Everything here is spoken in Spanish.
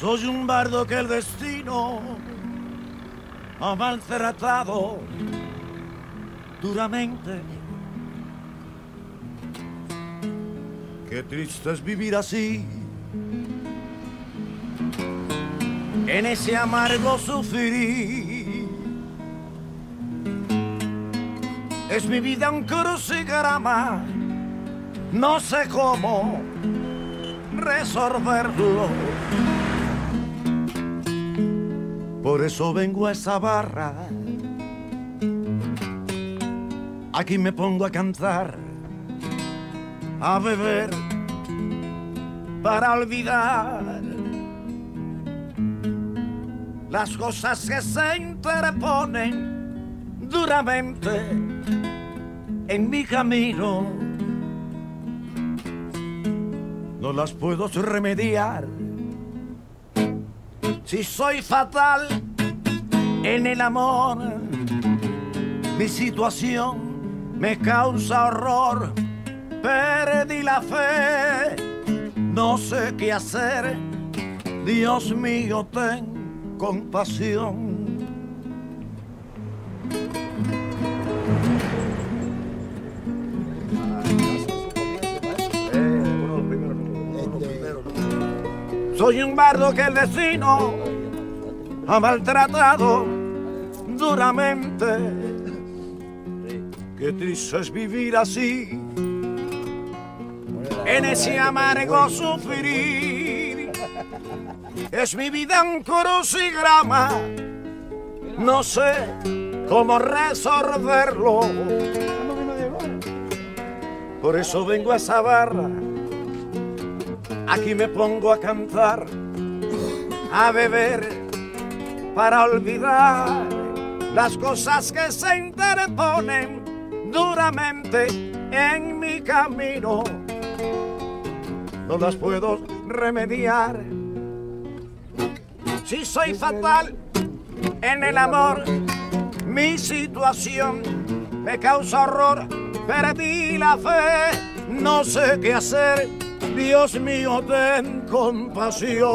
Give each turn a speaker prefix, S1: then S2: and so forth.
S1: Soy un bardo que el destino ha maltratado duramente. Qué triste es vivir así, en ese amargo sufrir. Es mi vida un crucigrama, no sé cómo resolverlo. Por eso vengo a esa barra. Aquí me pongo a cantar, a beber, para olvidar las cosas que se interponen duramente en mi camino. No las puedo remediar si soy fatal en el amor, mi situación me causa horror. Perdí la fe, no sé qué hacer. Dios mío, ten compasión. Soy un bardo que el vecino ha maltratado duramente. Qué triste es vivir así, en ese amargo sufrir. Es mi vida un crucigrama, no sé cómo resolverlo. Por eso vengo a esa barra Aquí me pongo a cantar, a beber, para olvidar las cosas que se interponen duramente en mi camino. No las puedo remediar. Si soy fatal en el amor, mi situación me causa horror. Perdí la fe, no sé qué hacer Dios mío, ten compasión.